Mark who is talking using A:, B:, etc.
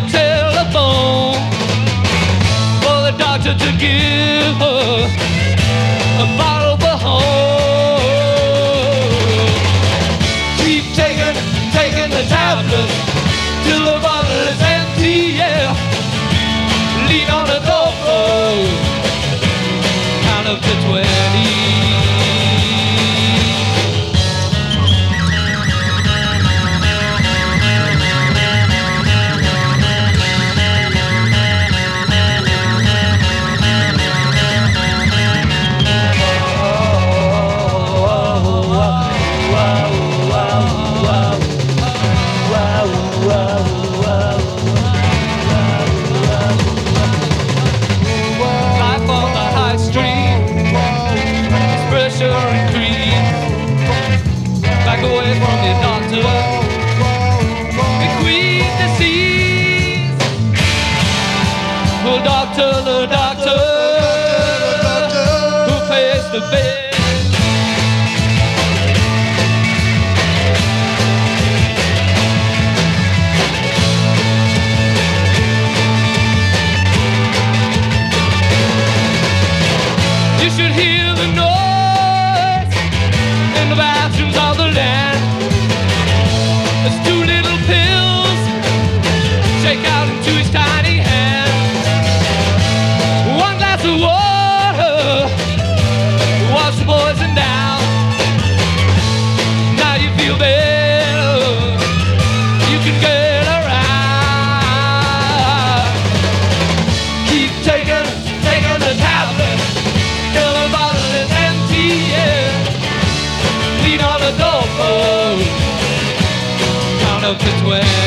A: the telephone for the doctor to give her a bottle for home. Keep taking, taking the tablets till the bottle is empty, yeah. Lean on the door. Back away from your doctor, old. Out of his way.